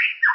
you